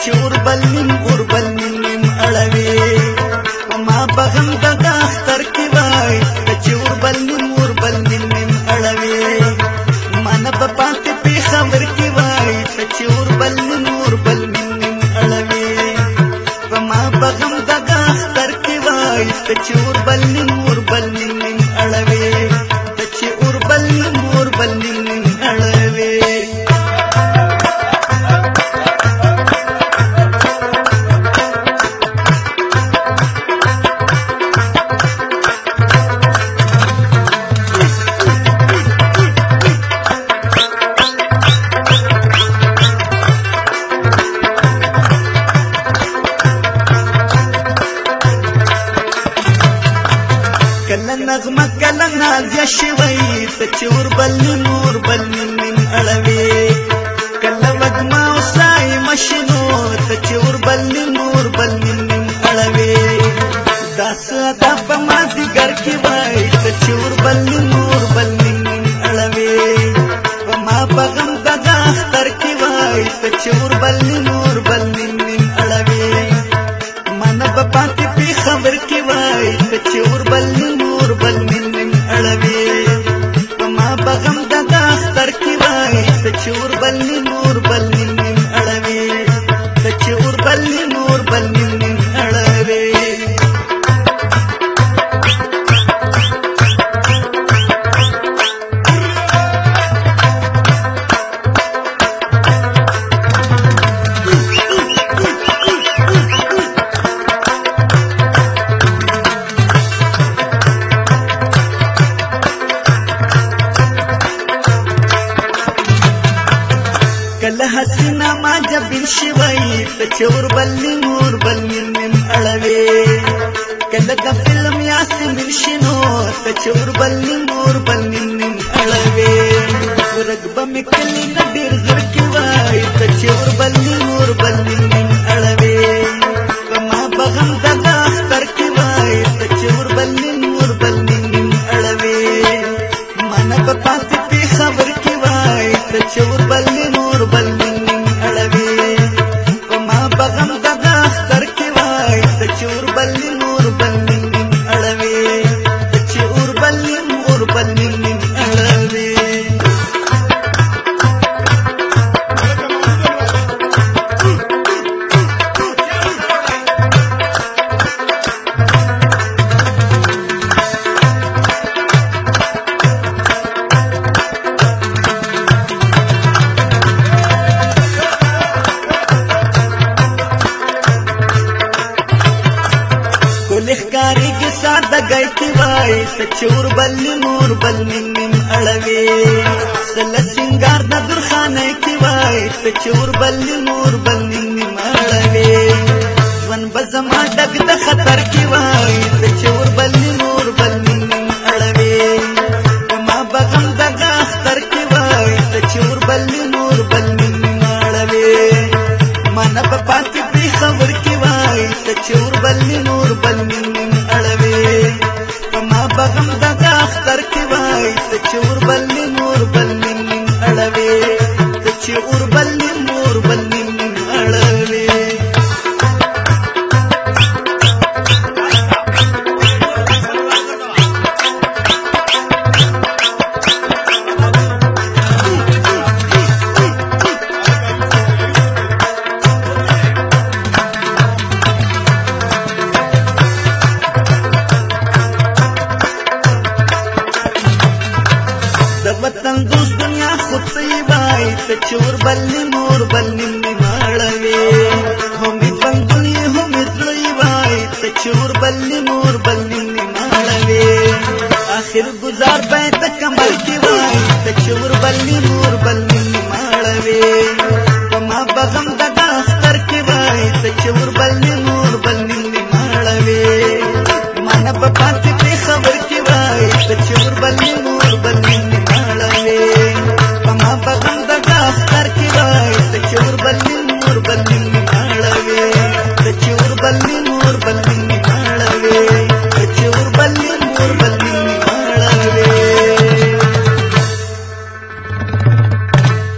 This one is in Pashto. چې اوربل نیم اوربل نیم اړوي ما په غم وای ته چې ور بل نور بل من اړوي کله وګما وسای مشنو ته چې ور بل نور بل من اړوي دا ساده په مازی ګر کې وای ته چې ور بل نور بل من اړوي ما په غم دغه اختر کې وای ته چې ور بل نور بل من اړوي من په پاتې په خبر کې وای ته چې ور بل نور शूर बल्ली मोर बल्ली کله حسینا ما جبین شوی ته چور بلنی نور بلنی من اړوي کله د فلم یاسین بن شنو ته چور بلنی نور بلنی من اړوي ورګ بم کلی نډیر زر کی وای ته چور بلنی نور بلنی غواړي سچور بل مور بل مم مم اړوي سل سنگار د درخانه کې وای سچور بل مور بل مم مم اړوي ون بزما ډګ د خطر کې وای سچور بل مور بل مم مم اړوي ما بغم د اختر کې وای سچور بل مور بل مم مم اړوي ما نه په پاتې خبر کې وای سچور بل مور بل مم வள்ளி மூர் வள்ளி ته چور بل مور بل نیم ماړوي هم بنګلې هم تړي وای ته چور بل مور بل نیم ماړوي اخر گزار به ته کمر کې وای ته چور بل